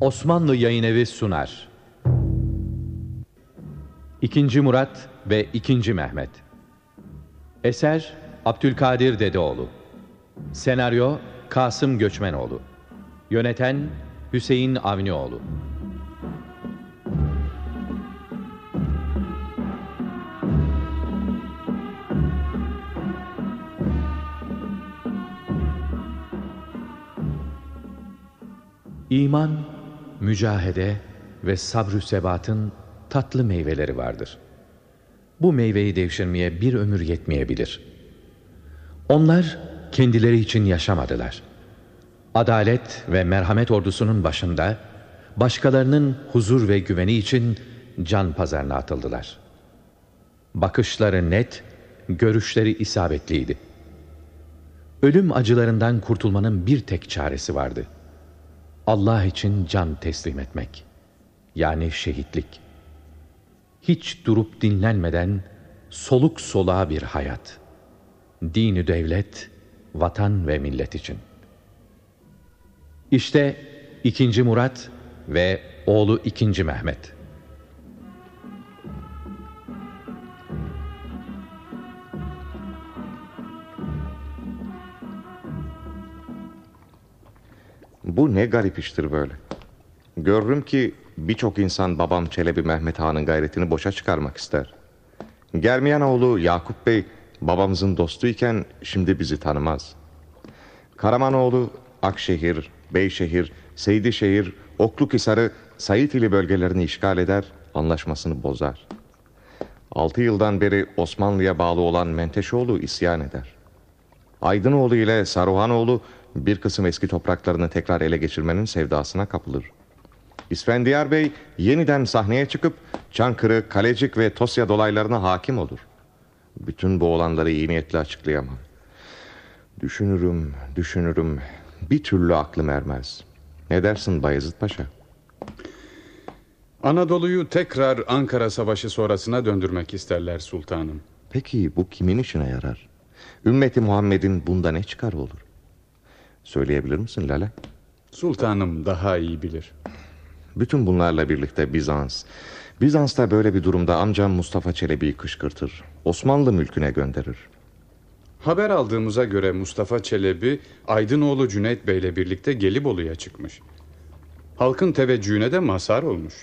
Osmanlı Yayın sunar. İkinci Murat ve İkinci Mehmet. Eser Abdülkadir Dedeoğlu. Senaryo Kasım Göçmenoğlu. Yöneten Hüseyin Avnioğlu. İman, mücahede ve sabrü sebatın tatlı meyveleri vardır. Bu meyveyi devşirmeye bir ömür yetmeyebilir. Onlar kendileri için yaşamadılar. Adalet ve merhamet ordusunun başında başkalarının huzur ve güveni için can pazarına atıldılar. Bakışları net, görüşleri isabetliydi. Ölüm acılarından kurtulmanın bir tek çaresi vardı. Allah için can teslim etmek. Yani şehitlik. Hiç durup dinlenmeden soluk soluğa bir hayat. Dini devlet, vatan ve millet için. İşte ikinci Murat ve oğlu ikinci Mehmet. Bu ne garip iştir böyle. Görürüm ki birçok insan babam Çelebi Mehmet Han'ın gayretini boşa çıkarmak ister. Germiyanoğlu Yakup Bey babamızın dostuyken şimdi bizi tanımaz. Karamanoğlu Akşehir, Beyşehir, Seydişehir, Oklukhisar'ı Sayitili bölgelerini işgal eder, anlaşmasını bozar. Altı yıldan beri Osmanlı'ya bağlı olan Menteşoğlu isyan eder. Aydınoğlu ile Saruhanoğlu bir kısım eski topraklarını tekrar ele geçirmenin sevdasına kapılır. İsfendiyar Bey yeniden sahneye çıkıp Çankırı, Kalecik ve Tosya dolaylarına hakim olur. Bütün bu olanları iyi niyetle açıklayamam. Düşünürüm, düşünürüm. Bir türlü aklım ermez. Ne dersin Bayezid Paşa? Anadolu'yu tekrar Ankara Savaşı sonrasına döndürmek isterler sultanım. Peki bu kimin işine yarar? Ümmeti Muhammed'in bunda ne çıkarı olur? Söyleyebilir misin Lale? Sultanım daha iyi bilir. Bütün bunlarla birlikte Bizans. Bizans da böyle bir durumda amcam Mustafa Çelebi'yi kışkırtır. Osmanlı mülküne gönderir. Haber aldığımıza göre Mustafa Çelebi Aydınoğlu Cüneyt Bey'le birlikte Gelibolu'ya çıkmış. Halkın teveccühüne de mazhar olmuş.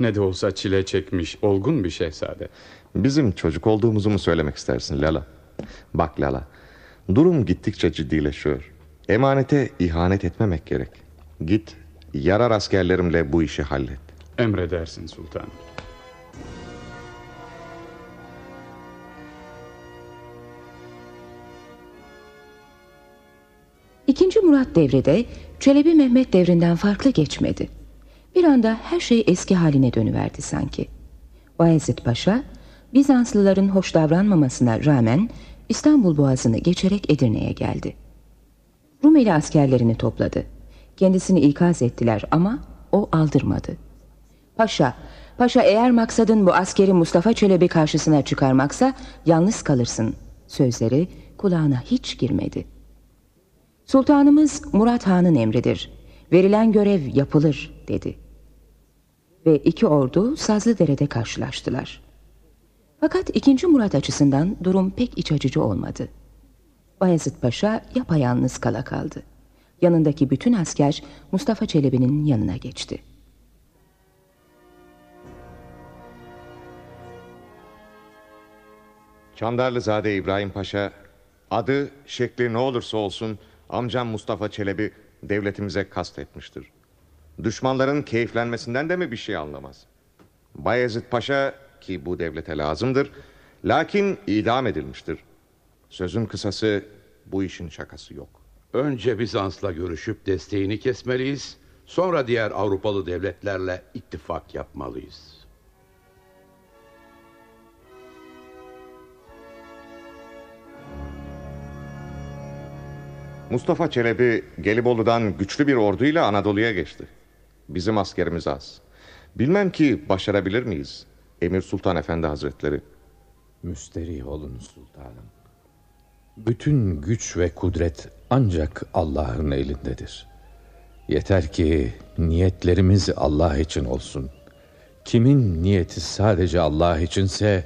Ne de olsa çile çekmiş, olgun bir şehzade. Bizim çocuk olduğumuzu mu söylemek istersin Lala? Bak Lala, durum gittikçe ciddileşiyor. Emanete ihanet etmemek gerek. Git, yarar askerlerimle bu işi hallet. Emredersin sultanım. İkinci Murat devri de Çelebi Mehmet devrinden farklı geçmedi. Bir anda her şey eski haline dönüverdi sanki. Bayezid Paşa, Bizanslıların hoş davranmamasına rağmen İstanbul Boğazı'nı geçerek Edirne'ye geldi. Rumeli askerlerini topladı. Kendisini ikaz ettiler ama o aldırmadı. Paşa, paşa eğer maksadın bu askeri Mustafa Çelebi karşısına çıkarmaksa yalnız kalırsın. Sözleri kulağına hiç girmedi. Sultanımız Murat Han'ın emridir. Verilen görev yapılır dedi. Ve iki ordu Sazlıdere'de karşılaştılar. Fakat ikinci Murat açısından durum pek iç açıcı olmadı. Bayezid Paşa yapayalnız kala kaldı. Yanındaki bütün asker Mustafa Çelebi'nin yanına geçti. Çandarlızade İbrahim Paşa, adı, şekli ne olursa olsun amcam Mustafa Çelebi devletimize kastetmiştir. Düşmanların keyiflenmesinden de mi bir şey anlamaz? Bayezid Paşa ki bu devlete lazımdır, lakin idam edilmiştir. Sözün kısası bu işin şakası yok. Önce Bizans'la görüşüp desteğini kesmeliyiz. Sonra diğer Avrupalı devletlerle ittifak yapmalıyız. Mustafa Çelebi Gelibolu'dan güçlü bir orduyla Anadolu'ya geçti. Bizim askerimiz az. Bilmem ki başarabilir miyiz? Emir Sultan Efendi Hazretleri. Müsterih olun sultanım. Bütün güç ve kudret ancak Allah'ın elindedir. Yeter ki niyetlerimiz Allah için olsun. Kimin niyeti sadece Allah içinse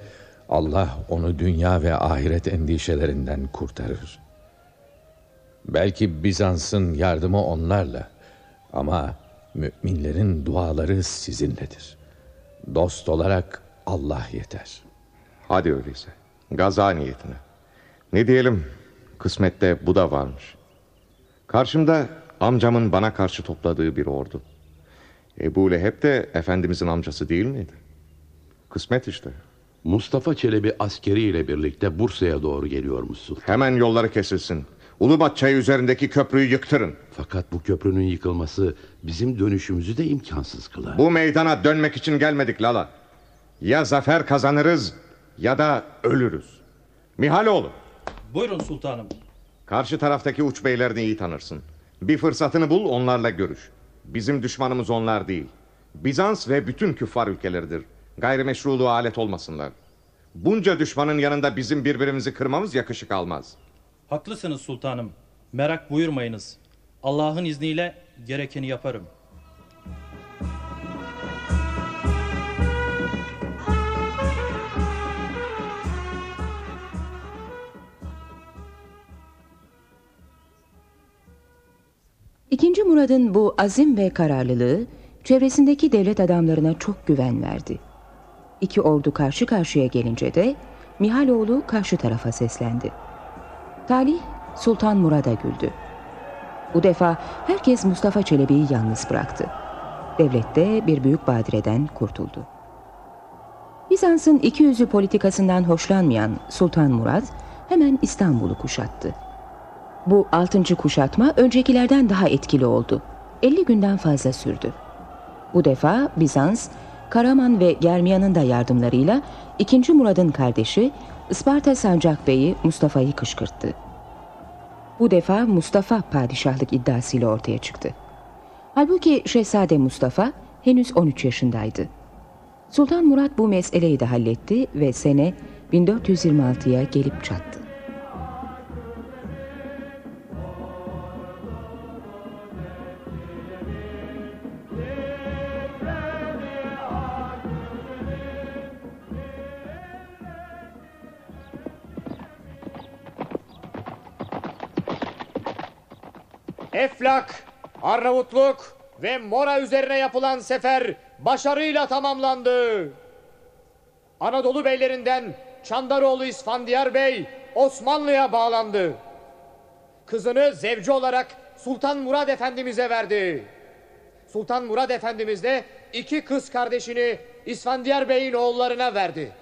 Allah onu dünya ve ahiret endişelerinden kurtarır. Belki Bizans'ın yardımı onlarla ama müminlerin duaları sizinledir. Dost olarak Allah yeter. Hadi öyleyse. Gaza niyetine. Ne diyelim? Kısmette bu da varmış. Karşımda amcamın bana karşı topladığı bir ordu. Ebu Leheb de Efendimizin amcası değil miydi? Kısmet işte. Mustafa Çelebi askeriyle birlikte Bursa'ya doğru geliyormuşsun. Hemen yolları kesilsin. Ulubat çayı üzerindeki köprüyü yıktırın. Fakat bu köprünün yıkılması bizim dönüşümüzü de imkansız kılar. Bu meydana dönmek için gelmedik Lala. Ya zafer kazanırız ya da ölürüz. Mihaloğlu. Buyurun sultanım. Karşı taraftaki uç beylerini iyi tanırsın. Bir fırsatını bul onlarla görüş. Bizim düşmanımız onlar değil. Bizans ve bütün küffar ülkeleridir. Gayrimeşruluğa alet olmasınlar. Bunca düşmanın yanında bizim birbirimizi kırmamız yakışık almaz. Haklısınız sultanım. Merak buyurmayınız. Allah'ın izniyle gerekeni yaparım. İkinci Murad'ın bu azim ve kararlılığı çevresindeki devlet adamlarına çok güven verdi. İki ordu karşı karşıya gelince de Mihaloğlu karşı tarafa seslendi. Talih Sultan Murad'a güldü. Bu defa herkes Mustafa Çelebi'yi yalnız bıraktı. Devlette bir büyük badireden kurtuldu. Bizans'ın iki yüzlü politikasından hoşlanmayan Sultan Murad hemen İstanbul'u kuşattı. Bu altıncı kuşatma öncekilerden daha etkili oldu. 50 günden fazla sürdü. Bu defa Bizans, Karaman ve Germiyan'ın da yardımlarıyla 2. Murad'ın kardeşi Isparta Sancak Bey'i Mustafa'yı kışkırttı. Bu defa Mustafa padişahlık iddiasıyla ortaya çıktı. Halbuki Şehzade Mustafa henüz 13 yaşındaydı. Sultan Murat bu meseleyi de halletti ve sene 1426'ya gelip çattı. Eflak, Arnavutluk ve Mora üzerine yapılan sefer başarıyla tamamlandı. Anadolu beylerinden Çandaroğlu İsfandiyar Bey Osmanlı'ya bağlandı. Kızını zevci olarak Sultan Murad Efendimiz'e verdi. Sultan Murad Efendimiz de iki kız kardeşini İsfandiyar Bey'in oğullarına verdi.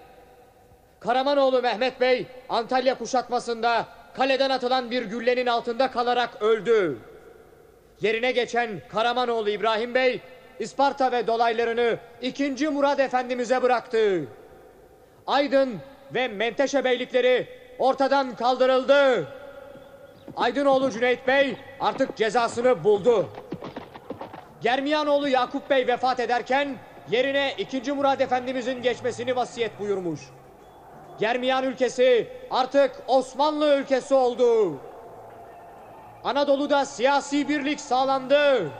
Karamanoğlu Mehmet Bey Antalya kuşatmasında kaleden atılan bir güllenin altında kalarak öldü. Yerine geçen Karamanoğlu İbrahim Bey İsparta ve dolaylarını 2. Murad Efendimiz'e bıraktı. Aydın ve Menteşe beylikleri ortadan kaldırıldı. Aydınoğlu Cüneyt Bey artık cezasını buldu. Germiyanoğlu Yakup Bey vefat ederken yerine 2. Murad Efendimizin geçmesini vasiyet buyurmuş. Germiyan ülkesi artık Osmanlı ülkesi oldu. Anadolu'da siyasi birlik sağlandı.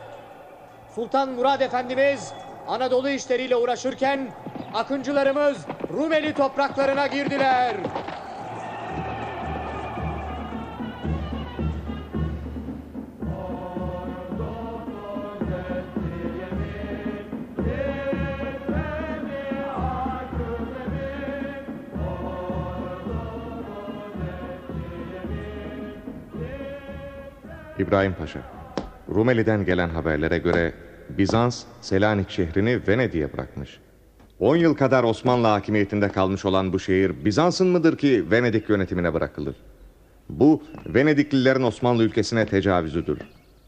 Sultan Murad Efendimiz Anadolu işleriyle uğraşırken akıncılarımız Rumeli topraklarına girdiler. İbrahim Paşa. Rumeli'den gelen haberlere göre Bizans Selanik şehrini Venedik'e bırakmış. 10 yıl kadar Osmanlı hakimiyetinde kalmış olan bu şehir Bizans'ın mıdır ki Venedik yönetimine bırakılır? Bu Venediklilerin Osmanlı ülkesine tecavüzüdür.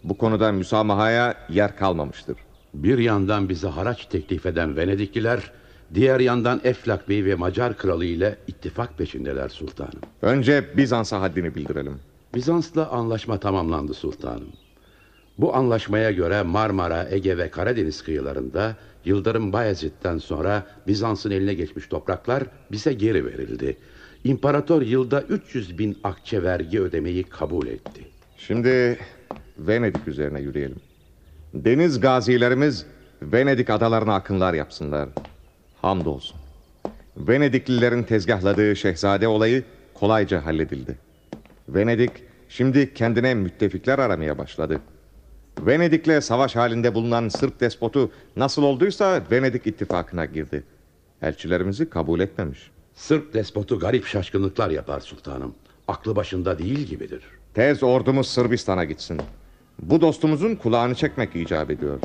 Bu konuda müsamahaya yer kalmamıştır. Bir yandan bize haraç teklif eden Venedikliler, diğer yandan Eflak Bey ve Macar Kralı ile ittifak peşindeler sultanım. Önce Bizans'a haddini bildirelim. Bizans'la anlaşma tamamlandı sultanım. Bu anlaşmaya göre Marmara, Ege ve Karadeniz kıyılarında Yıldırım Bayezid'den sonra Bizans'ın eline geçmiş topraklar bize geri verildi. İmparator yılda 300 bin akçe vergi ödemeyi kabul etti. Şimdi Venedik üzerine yürüyelim. Deniz gazilerimiz Venedik adalarına akınlar yapsınlar. Hamdolsun. Venediklilerin tezgahladığı şehzade olayı kolayca halledildi. Venedik şimdi kendine müttefikler aramaya başladı. Venedik'le savaş halinde bulunan Sırp despotu nasıl olduysa Venedik ittifakına girdi. Elçilerimizi kabul etmemiş. Sırp despotu garip şaşkınlıklar yapar sultanım. Aklı başında değil gibidir. Tez ordumuz Sırbistan'a gitsin. Bu dostumuzun kulağını çekmek icap ediyor.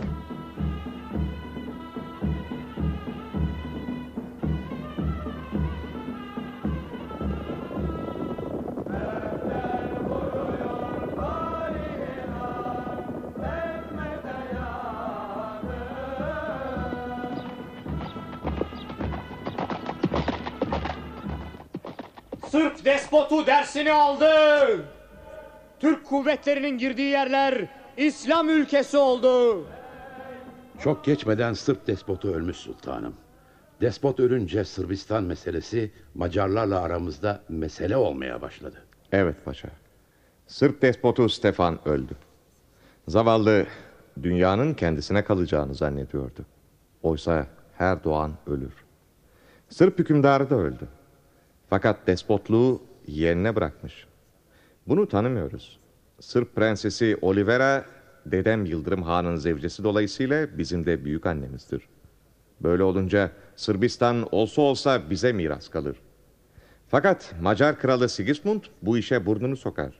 Sırp despotu dersini aldı. Türk kuvvetlerinin girdiği yerler İslam ülkesi oldu. Çok geçmeden Sırp despotu ölmüş sultanım. Despot ölünce Sırbistan meselesi Macarlarla aramızda mesele olmaya başladı. Evet paşa. Sırp despotu Stefan öldü. Zavallı dünyanın kendisine kalacağını zannediyordu. Oysa her doğan ölür. Sırp hükümdarı da öldü. Fakat despotluğu yeğenine bırakmış. Bunu tanımıyoruz. Sırp prensesi Olivera, dedem Yıldırım Han'ın zevcesi dolayısıyla bizim de büyük annemizdir. Böyle olunca Sırbistan olsa olsa bize miras kalır. Fakat Macar kralı Sigismund bu işe burnunu sokar.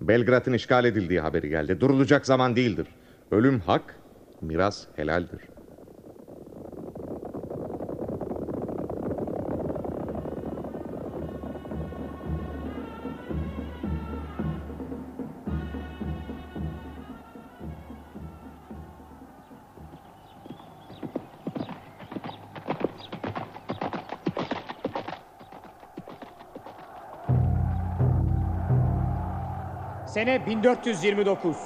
Belgrad'ın işgal edildiği haberi geldi. Durulacak zaman değildir. Ölüm hak, miras helaldir. Sene 1429.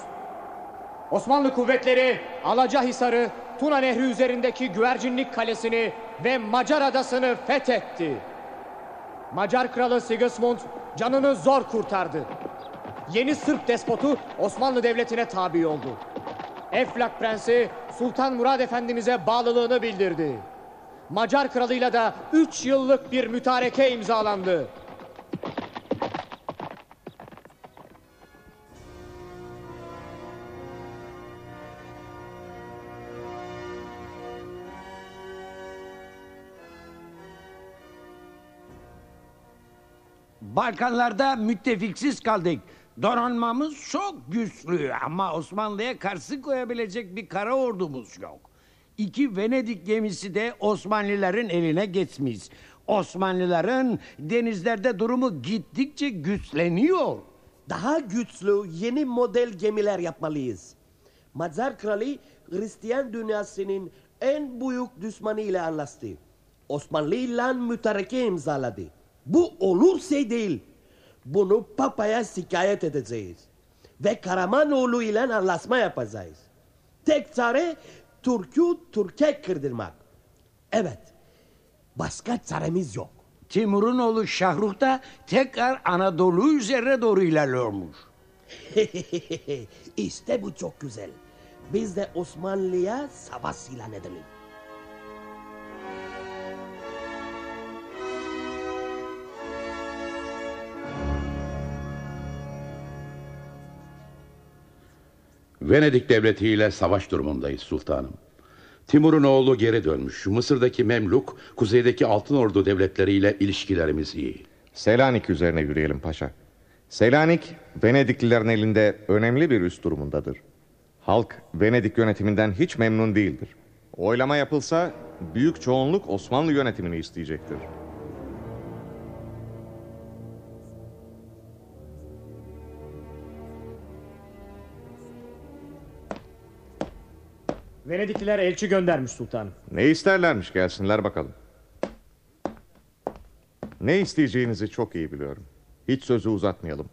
Osmanlı kuvvetleri Alacahisar'ı, Tuna Nehri üzerindeki Güvercinlik Kalesi'ni ve Macar adasını fethetti. Macar kralı Sigismund canını zor kurtardı. Yeni Sırp despotu Osmanlı Devleti'ne tabi oldu. Eflak Prensi Sultan Murad Efendimiz'e bağlılığını bildirdi. Macar kralıyla da 3 yıllık bir mütareke imzalandı. Balkanlarda müttefiksiz kaldık. Donanmamız çok güçlü ama Osmanlı'ya karşı koyabilecek bir kara ordumuz yok. İki Venedik gemisi de Osmanlıların eline geçmiş. Osmanlıların denizlerde durumu gittikçe güçleniyor. Daha güçlü yeni model gemiler yapmalıyız. Macar kralı Hristiyan dünyasının en büyük düşmanı ile anlaştı. Osmanlı ile mütareke imzaladı. Bu olur şey değil. Bunu papaya şikayet edeceğiz. Ve Karamanoğlu ile anlaşma yapacağız. Tek çare Türk'ü Türkiye kırdırmak. Evet. Başka çaremiz yok. Timur'un oğlu Şahrukh da tekrar Anadolu üzerine doğru ilerliyormuş. işte bu çok güzel. Biz de Osmanlı'ya savaş ilan edelim. Venedik devleti ile savaş durumundayız sultanım. Timur'un oğlu geri dönmüş. Mısır'daki Memluk, kuzeydeki Altın Ordu devletleriyle ilişkilerimiz iyi. Selanik üzerine yürüyelim paşa. Selanik, Venediklilerin elinde önemli bir üst durumundadır. Halk Venedik yönetiminden hiç memnun değildir. Oylama yapılsa büyük çoğunluk Osmanlı yönetimini isteyecektir. Venedikliler elçi göndermiş sultanım. Ne isterlermiş gelsinler bakalım. Ne isteyeceğinizi çok iyi biliyorum. Hiç sözü uzatmayalım.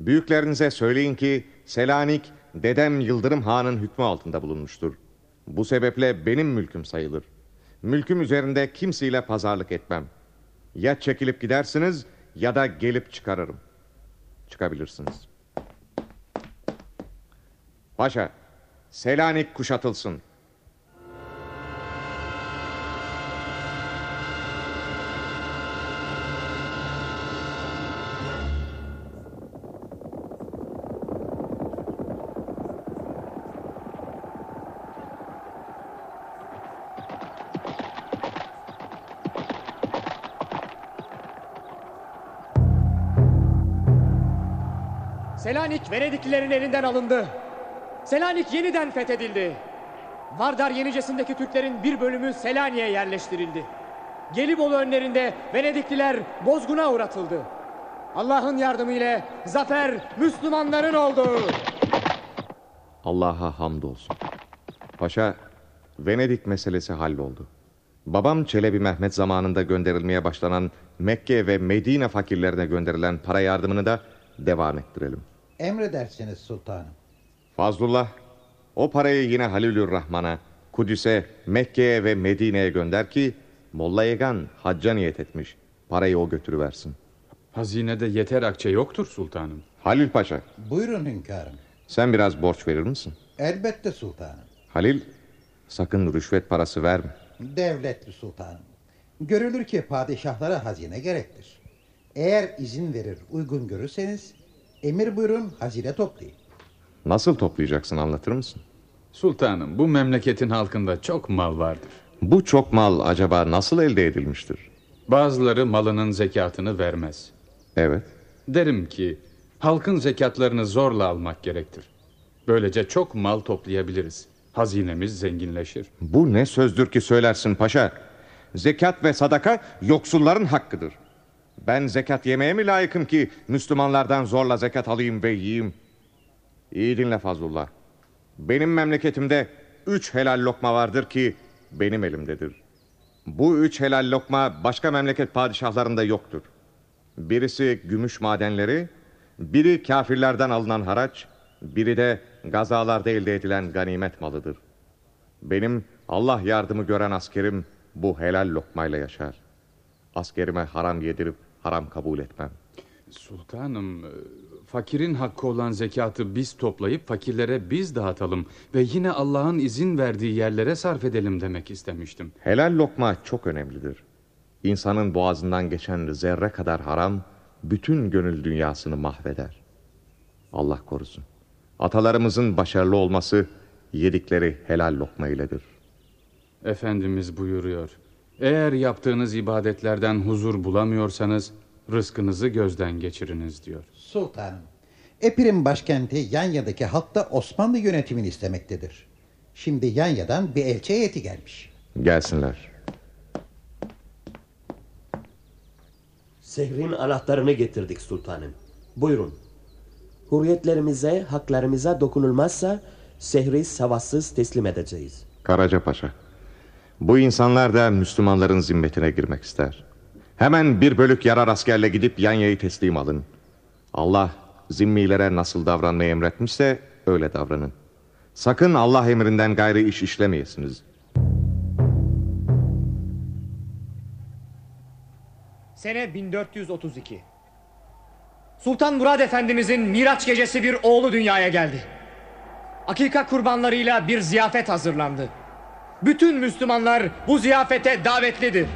Büyüklerinize söyleyin ki Selanik dedem Yıldırım Han'ın hükmü altında bulunmuştur. Bu sebeple benim mülküm sayılır. Mülküm üzerinde kimseyle pazarlık etmem. Ya çekilip gidersiniz ya da gelip çıkarırım. Çıkabilirsiniz. Paşa, Selanik kuşatılsın. Selanik Venediklilerin elinden alındı. Selanik yeniden fethedildi. Vardar Yenicesi'ndeki Türklerin bir bölümü Selanik'e yerleştirildi. Gelibolu önlerinde Venedikliler bozguna uğratıldı. Allah'ın yardımıyla zafer Müslümanların oldu. Allah'a hamdolsun. Paşa, Venedik meselesi halloldu. Babam Çelebi Mehmet zamanında gönderilmeye başlanan Mekke ve Medine fakirlerine gönderilen para yardımını da devam ettirelim. Emredersiniz sultanım. Fazlullah, o parayı yine Halilür Rahman'a, Kudüs'e, Mekke'ye ve Medine'ye gönder ki Molla Yegan hacca niyet etmiş. Parayı o götürüversin. Hazinede yeter akçe yoktur sultanım. Halil Paşa, Buyurun hünkârım. sen biraz borç verir misin? Elbette sultanım. Halil, sakın rüşvet parası verme. Devletli sultanım. Görülür ki padişahlara hazine gerektir. Eğer izin verir uygun görürseniz emir buyurun hazine toplayın. Nasıl toplayacaksın anlatır mısın? Sultanım bu memleketin halkında çok mal vardır. Bu çok mal acaba nasıl elde edilmiştir? Bazıları malının zekatını vermez. Evet. Derim ki halkın zekatlarını zorla almak gerektir. Böylece çok mal toplayabiliriz. Hazinemiz zenginleşir. Bu ne sözdür ki söylersin paşa? Zekat ve sadaka yoksulların hakkıdır. Ben zekat yemeye mi layıkım ki Müslümanlardan zorla zekat alayım ve yiyeyim? İyi dinle Fazlullah. Benim memleketimde üç helal lokma vardır ki benim elimdedir. Bu üç helal lokma başka memleket padişahlarında yoktur. Birisi gümüş madenleri, biri kafirlerden alınan haraç, biri de gazalarda elde edilen ganimet malıdır. Benim Allah yardımı gören askerim bu helal lokmayla yaşar. Askerime haram yedirip haram kabul etmem. Sultanım, e, fakirin hakkı olan zekatı biz toplayıp fakirlere biz dağıtalım ve yine Allah'ın izin verdiği yerlere sarf edelim demek istemiştim. Helal lokma çok önemlidir. İnsanın boğazından geçen zerre kadar haram bütün gönül dünyasını mahveder. Allah korusun. Atalarımızın başarılı olması yedikleri helal lokma iledir. Efendimiz buyuruyor. Eğer yaptığınız ibadetlerden huzur bulamıyorsanız rızkınızı gözden geçiriniz diyor. Sultanım. Epir'in başkenti Yanya'daki halk da Osmanlı yönetimini istemektedir. Şimdi Yanya'dan bir elçi heyeti gelmiş. Gelsinler. Sehrin anahtarını getirdik sultanım. Buyurun. Hürriyetlerimize, haklarımıza dokunulmazsa sehri savaşsız teslim edeceğiz. Karaca Paşa. Bu insanlar da Müslümanların zimmetine girmek ister. Hemen bir bölük yarar askerle gidip Yanya'yı teslim alın. Allah zimmilere nasıl davranmayı emretmişse öyle davranın. Sakın Allah emrinden gayrı iş işlemeyesiniz. Sene 1432. Sultan Murad Efendimizin Miraç gecesi bir oğlu dünyaya geldi. Akika kurbanlarıyla bir ziyafet hazırlandı. Bütün Müslümanlar bu ziyafete davetlidir.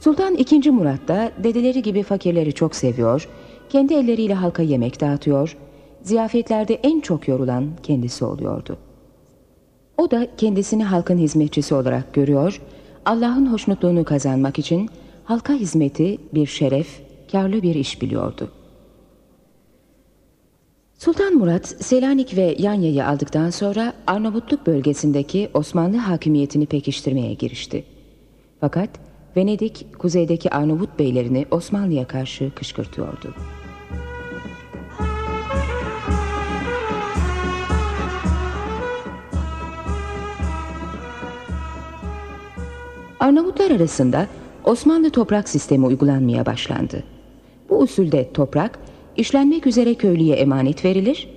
Sultan II. Murat da dedeleri gibi fakirleri çok seviyor, kendi elleriyle halka yemek dağıtıyor, ziyafetlerde en çok yorulan kendisi oluyordu. O da kendisini halkın hizmetçisi olarak görüyor, Allah'ın hoşnutluğunu kazanmak için halka hizmeti bir şeref, karlı bir iş biliyordu. Sultan Murat, Selanik ve Yanya'yı aldıktan sonra Arnavutluk bölgesindeki Osmanlı hakimiyetini pekiştirmeye girişti. Fakat Venedik, kuzeydeki Arnavut beylerini Osmanlı'ya karşı kışkırtıyordu. Arnavutlar arasında Osmanlı toprak sistemi uygulanmaya başlandı. Bu usulde toprak işlenmek üzere köylüye emanet verilir,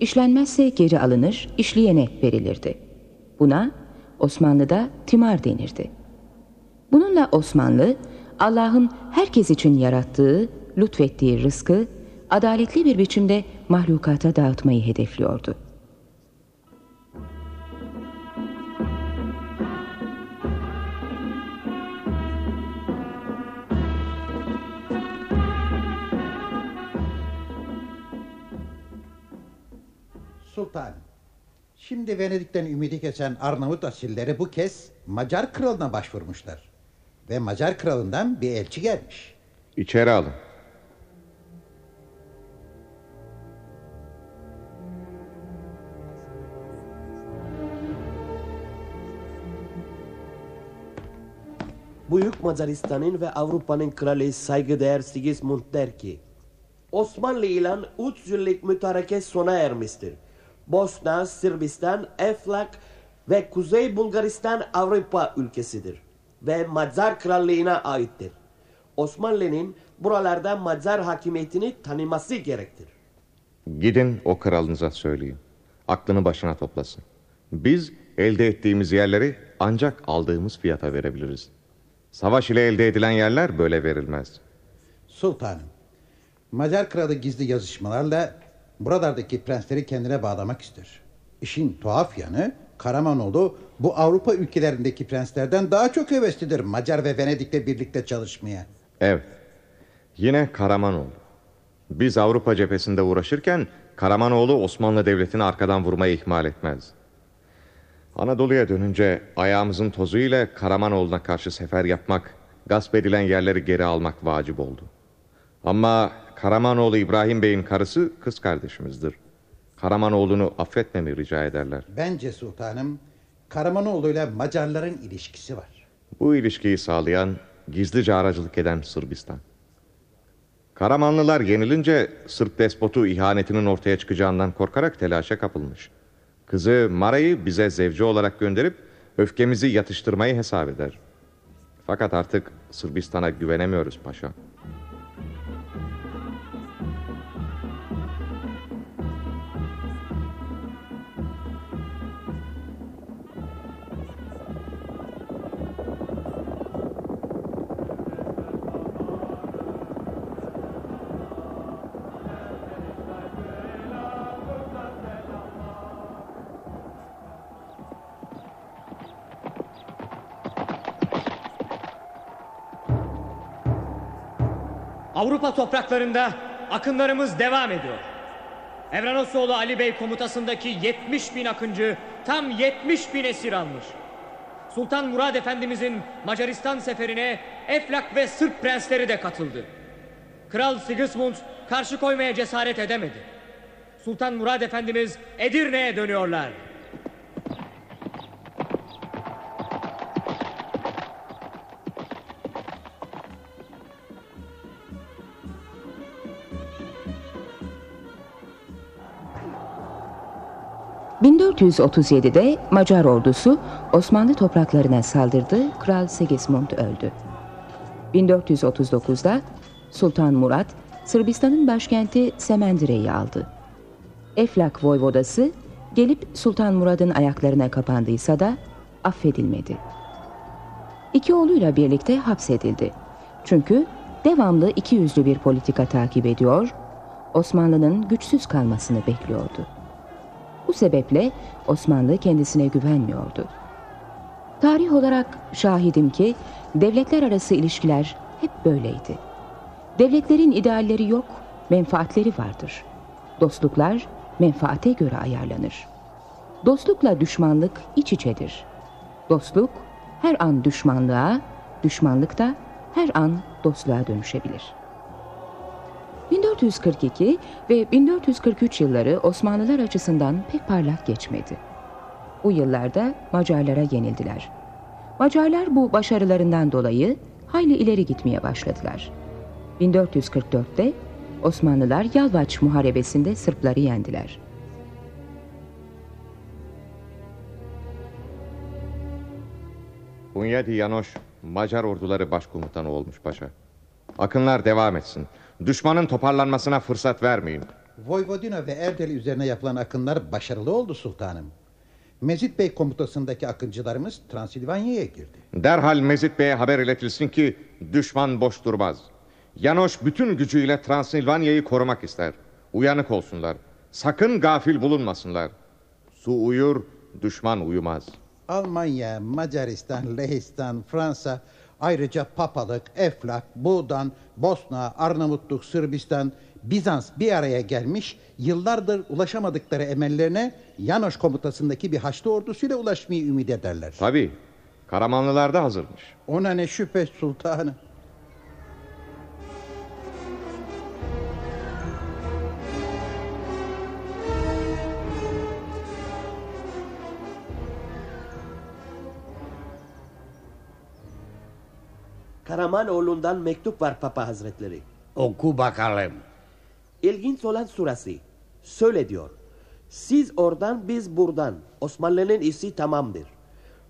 işlenmezse geri alınır, işleyene verilirdi. Buna Osmanlı'da timar denirdi. Bununla Osmanlı, Allah'ın herkes için yarattığı, lütfettiği rızkı adaletli bir biçimde mahlukata dağıtmayı hedefliyordu. Sultan, şimdi Venedik'ten ümidi kesen Arnavut asilleri bu kez Macar kralına başvurmuşlar. Ve Macar kralından bir elçi gelmiş. İçeri alın. Büyük Macaristan'ın ve Avrupa'nın kralı saygıdeğer Sigismund der ki Osmanlı ile 3 yıllık mütareket sona ermiştir. Bosna, Sırbistan, Eflak ve Kuzey Bulgaristan Avrupa ülkesidir ve Macar krallığına aittir. Osmanlı'nın buralarda Macar hakimiyetini tanıması gerektir. Gidin o kralınıza söyleyin. Aklını başına toplasın. Biz elde ettiğimiz yerleri ancak aldığımız fiyata verebiliriz. Savaş ile elde edilen yerler böyle verilmez. Sultanım, Macar kralı gizli yazışmalarla buralardaki prensleri kendine bağlamak ister. İşin tuhaf yanı Karamanoğlu bu Avrupa ülkelerindeki prenslerden daha çok heveslidir Macar ve Venedik'le birlikte çalışmaya. Evet. Yine Karamanoğlu. Biz Avrupa cephesinde uğraşırken Karamanoğlu Osmanlı Devleti'ni arkadan vurmayı ihmal etmez. Anadolu'ya dönünce ayağımızın tozu ile Karamanoğlu'na karşı sefer yapmak, gasp edilen yerleri geri almak vacip oldu. Ama Karamanoğlu İbrahim Bey'in karısı kız kardeşimizdir. Karamanoğlu'nu affetmemi rica ederler. Bence sultanım Karamanoğlu ile Macarların ilişkisi var. Bu ilişkiyi sağlayan, gizlice aracılık eden Sırbistan. Karamanlılar yenilince Sırp despotu ihanetinin ortaya çıkacağından korkarak telaşa kapılmış. Kızı Mara'yı bize zevci olarak gönderip öfkemizi yatıştırmayı hesap eder. Fakat artık Sırbistan'a güvenemiyoruz paşa. Avrupa topraklarında akınlarımız devam ediyor. Evranosoğlu Ali Bey komutasındaki 70 bin akıncı tam 70 bin esir almış. Sultan Murad Efendimizin Macaristan seferine Eflak ve Sırp prensleri de katıldı. Kral Sigismund karşı koymaya cesaret edemedi. Sultan Murad Efendimiz Edirne'ye dönüyorlar. ...1437'de Macar ordusu Osmanlı topraklarına saldırdı, Kral Sigismund öldü. 1439'da Sultan Murat, Sırbistan'ın başkenti Semendire'yi aldı. Eflak Voyvodası gelip Sultan Murad'ın ayaklarına kapandıysa da affedilmedi. İki oğluyla birlikte hapsedildi. Çünkü devamlı iki yüzlü bir politika takip ediyor, Osmanlı'nın güçsüz kalmasını bekliyordu. Bu sebeple Osmanlı kendisine güvenmiyordu. Tarih olarak şahidim ki devletler arası ilişkiler hep böyleydi. Devletlerin idealleri yok, menfaatleri vardır. Dostluklar menfaate göre ayarlanır. Dostlukla düşmanlık iç içedir. Dostluk her an düşmanlığa, düşmanlık da her an dostluğa dönüşebilir. 1442 ve 1443 yılları Osmanlılar açısından pek parlak geçmedi. Bu yıllarda Macarlara yenildiler. Macarlar bu başarılarından dolayı hayli ileri gitmeye başladılar. 1444'te Osmanlılar Yalvaç Muharebesi'nde Sırpları yendiler. Hunyadi Yanoş Macar orduları başkomutanı olmuş paşa. Akınlar devam etsin. Düşmanın toparlanmasına fırsat vermeyin. Vojvodina ve Erdeli üzerine yapılan akınlar başarılı oldu sultanım. Mezit Bey komutasındaki akıncılarımız Transilvanya'ya girdi. Derhal Mezit Bey'e haber iletilsin ki düşman boş durmaz. Yanoş bütün gücüyle Transilvanya'yı korumak ister. Uyanık olsunlar. Sakın gafil bulunmasınlar. Su uyur, düşman uyumaz. Almanya, Macaristan, Lehistan, Fransa, ayrıca Papalık, Eflak, Buğdan, Bosna, Arnavutluk, Sırbistan, Bizans bir araya gelmiş, yıllardır ulaşamadıkları emellerine Yanoş komutasındaki bir Haçlı ordusuyla ulaşmayı ümit ederler. Tabii, Karamanlılar da hazırmış. Ona ne şüphe sultanım. Karamanoğlu'ndan mektup var Papa Hazretleri. Oku bakalım. İlginç olan surası. Söyle diyor. Siz oradan biz buradan. Osmanlı'nın işi tamamdır.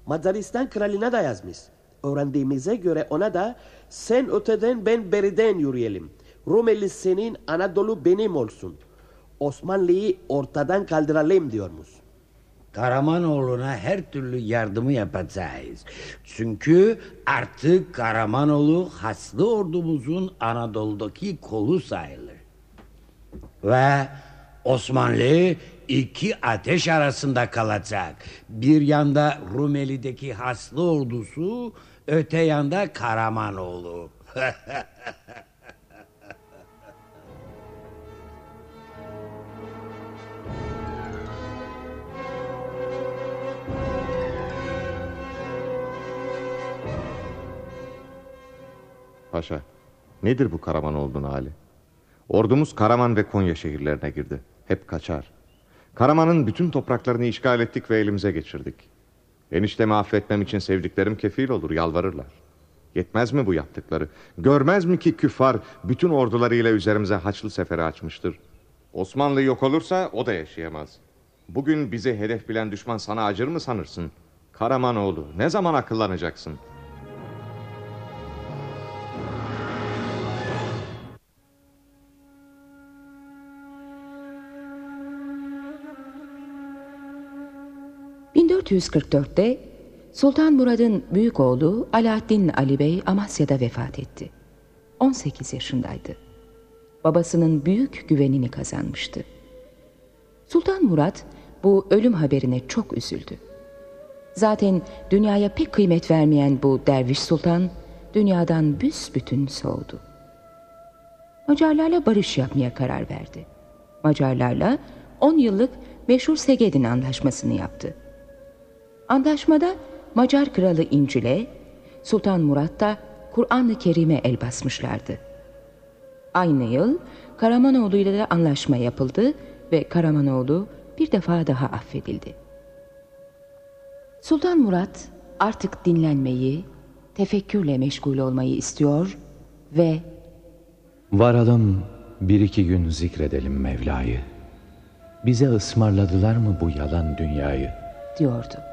Macaristan kralına da yazmış. Öğrendiğimize göre ona da sen öteden ben beriden yürüyelim. Rumeli senin Anadolu benim olsun. Osmanlı'yı ortadan kaldıralım diyormuş. Karamanoğlu'na her türlü yardımı yapacağız. Çünkü artık Karamanoğlu haslı ordumuzun Anadolu'daki kolu sayılır. Ve Osmanlı iki ateş arasında kalacak. Bir yanda Rumeli'deki haslı ordusu, öte yanda Karamanoğlu. Paşa, nedir bu Karaman olduğunu hali? Ordumuz Karaman ve Konya şehirlerine girdi. Hep kaçar. Karaman'ın bütün topraklarını işgal ettik ve elimize geçirdik. Eniştemi affetmem için sevdiklerim kefil olur, yalvarırlar. Yetmez mi bu yaptıkları? Görmez mi ki küffar bütün ordularıyla üzerimize Haçlı seferi açmıştır? Osmanlı yok olursa o da yaşayamaz. Bugün bizi hedef bilen düşman sana acır mı sanırsın? Karamanoğlu ne zaman akıllanacaksın? ...1444'te Sultan Murad'ın büyük oğlu Alaaddin Ali Bey Amasya'da vefat etti. 18 yaşındaydı. Babasının büyük güvenini kazanmıştı. Sultan Murad bu ölüm haberine çok üzüldü. Zaten dünyaya pek kıymet vermeyen bu derviş sultan dünyadan büsbütün soğudu. Macarlarla barış yapmaya karar verdi. Macarlarla 10 yıllık meşhur Segedin anlaşmasını yaptı. Anlaşmada Macar kralı İncil'e, Sultan Murat da Kur'an-ı Kerim'e el basmışlardı. Aynı yıl Karamanoğlu ile de anlaşma yapıldı ve Karamanoğlu bir defa daha affedildi. Sultan Murat artık dinlenmeyi, tefekkürle meşgul olmayı istiyor ve Varalım bir iki gün zikredelim Mevla'yı. Bize ısmarladılar mı bu yalan dünyayı? diyordu.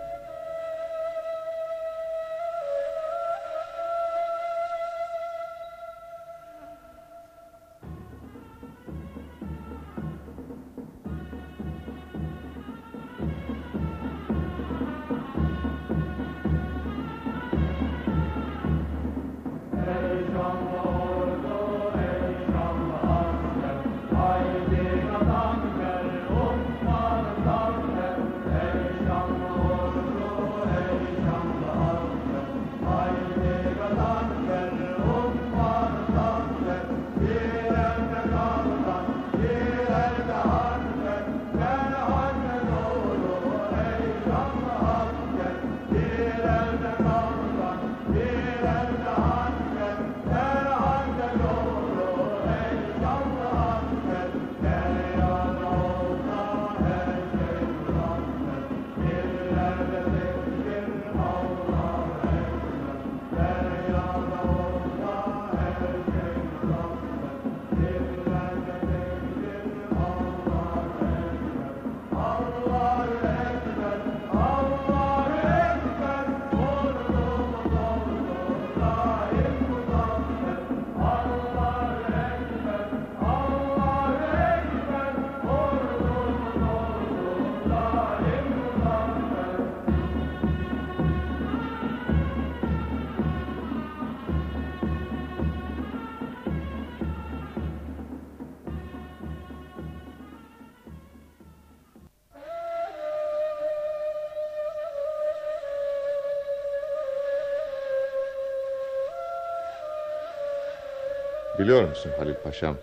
Biliyor musun Halil Paşam?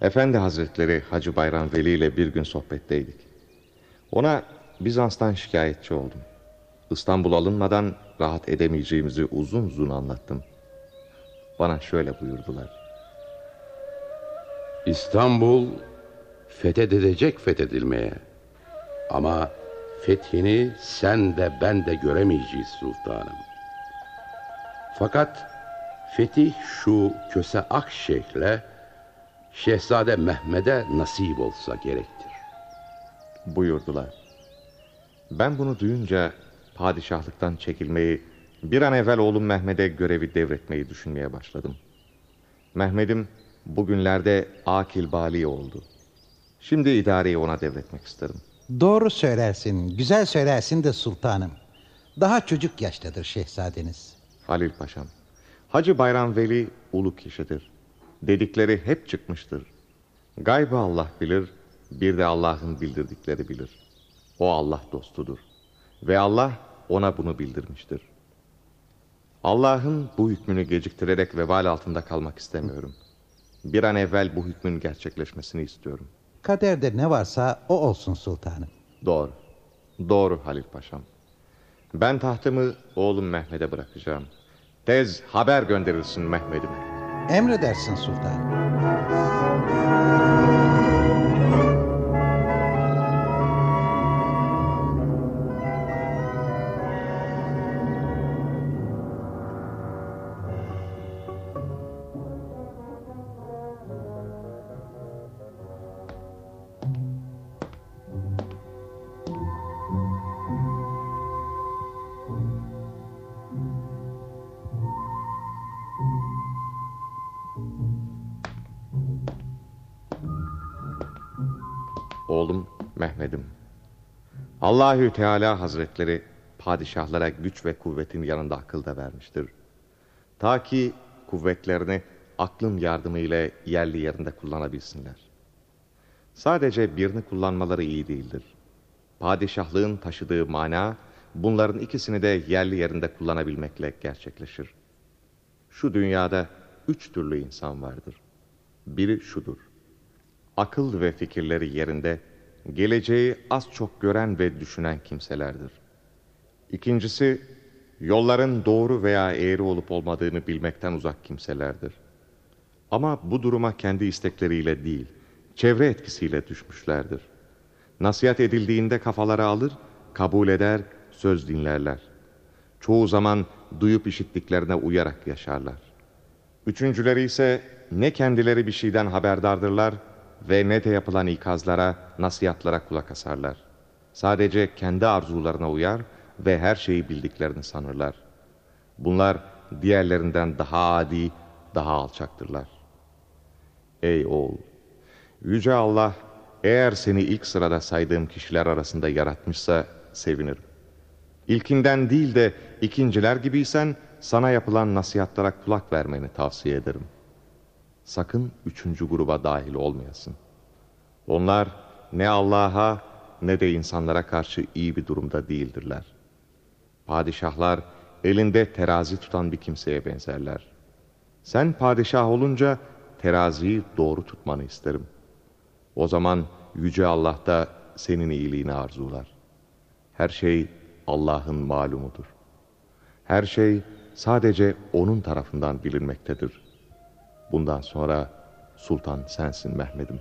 Efendi Hazretleri Hacı Bayram Veli ile bir gün sohbetteydik. Ona Bizans'tan şikayetçi oldum. İstanbul alınmadan rahat edemeyeceğimizi uzun uzun anlattım. Bana şöyle buyurdular. İstanbul fethedilecek fethedilmeye. Ama fethini sen de ben de göremeyeceğiz sultanım. Fakat fetih şu Köse Akşehir'le Şehzade Mehmet'e nasip olsa gerektir. Buyurdular. Ben bunu duyunca padişahlıktan çekilmeyi, bir an evvel oğlum Mehmet'e görevi devretmeyi düşünmeye başladım. Mehmet'im bugünlerde akil bali oldu. Şimdi idareyi ona devretmek isterim. Doğru söylersin, güzel söylersin de sultanım. Daha çocuk yaştadır şehzadeniz. Halil Paşam, Hacı Bayram Veli ulu kişidir. Dedikleri hep çıkmıştır. Gaybı Allah bilir, bir de Allah'ın bildirdikleri bilir. O Allah dostudur. Ve Allah ona bunu bildirmiştir. Allah'ın bu hükmünü geciktirerek vebal altında kalmak istemiyorum. Bir an evvel bu hükmün gerçekleşmesini istiyorum. Kaderde ne varsa o olsun sultanım. Doğru. Doğru Halil Paşam. Ben tahtımı oğlum Mehmet'e bırakacağım. Tez haber gönderilsin Mehmet'ime. Emredersin sultanım. Allahü Teala Hazretleri padişahlara güç ve kuvvetin yanında akıl da vermiştir. Ta ki kuvvetlerini aklın yardımı ile yerli yerinde kullanabilsinler. Sadece birini kullanmaları iyi değildir. Padişahlığın taşıdığı mana bunların ikisini de yerli yerinde kullanabilmekle gerçekleşir. Şu dünyada üç türlü insan vardır. Biri şudur. Akıl ve fikirleri yerinde, geleceği az çok gören ve düşünen kimselerdir. İkincisi, yolların doğru veya eğri olup olmadığını bilmekten uzak kimselerdir. Ama bu duruma kendi istekleriyle değil, çevre etkisiyle düşmüşlerdir. Nasihat edildiğinde kafaları alır, kabul eder, söz dinlerler. Çoğu zaman duyup işittiklerine uyarak yaşarlar. Üçüncüleri ise ne kendileri bir şeyden haberdardırlar ve ne de yapılan ikazlara, nasihatlara kulak asarlar. Sadece kendi arzularına uyar ve her şeyi bildiklerini sanırlar. Bunlar diğerlerinden daha adi, daha alçaktırlar. Ey oğul! Yüce Allah eğer seni ilk sırada saydığım kişiler arasında yaratmışsa sevinirim. İlkinden değil de ikinciler gibiysen sana yapılan nasihatlara kulak vermeni tavsiye ederim. Sakın üçüncü gruba dahil olmayasın. Onlar ne Allah'a ne de insanlara karşı iyi bir durumda değildirler. Padişahlar elinde terazi tutan bir kimseye benzerler. Sen padişah olunca teraziyi doğru tutmanı isterim. O zaman Yüce Allah da senin iyiliğini arzular. Her şey Allah'ın malumudur. Her şey sadece O'nun tarafından bilinmektedir. Bundan sonra sultan sensin Mehmet'im.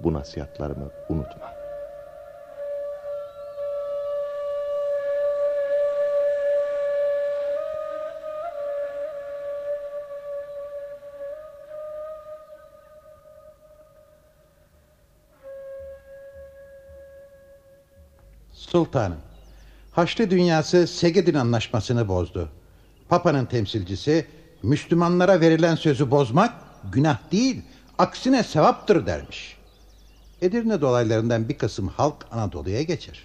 Bu nasihatlarımı unutma. Sultanım, Haçlı dünyası Segedin anlaşmasını bozdu. Papa'nın temsilcisi Müslümanlara verilen sözü bozmak günah değil, aksine sevaptır dermiş. Edirne dolaylarından bir kısım halk Anadolu'ya geçer.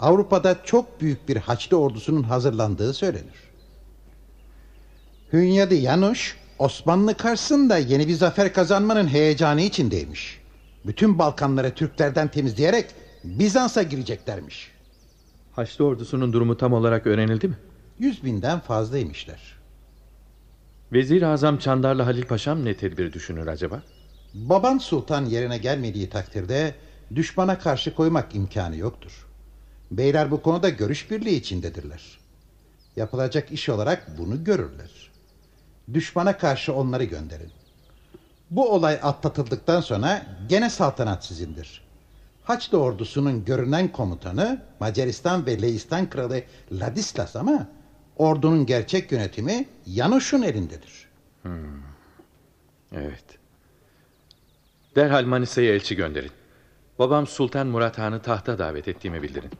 Avrupa'da çok büyük bir Haçlı ordusunun hazırlandığı söylenir. Hünyadı Yanuş, Osmanlı karşısında yeni bir zafer kazanmanın heyecanı içindeymiş. Bütün Balkanları Türklerden temizleyerek Bizans'a gireceklermiş. Haçlı ordusunun durumu tam olarak öğrenildi mi? Yüz binden fazlaymışlar. Vezir Azam Çandarlı Halil Paşam ne tedbir düşünür acaba? Baban sultan yerine gelmediği takdirde düşmana karşı koymak imkanı yoktur. Beyler bu konuda görüş birliği içindedirler. Yapılacak iş olarak bunu görürler. Düşmana karşı onları gönderin. Bu olay atlatıldıktan sonra gene saltanat sizindir. Haçlı ordusunun görünen komutanı Macaristan ve Leistan kralı Ladislas ama ordunun gerçek yönetimi Yanuş'un elindedir. Hmm. Evet. Derhal Manisa'ya elçi gönderin. Babam Sultan Murat Han'ı tahta davet ettiğimi bildirin.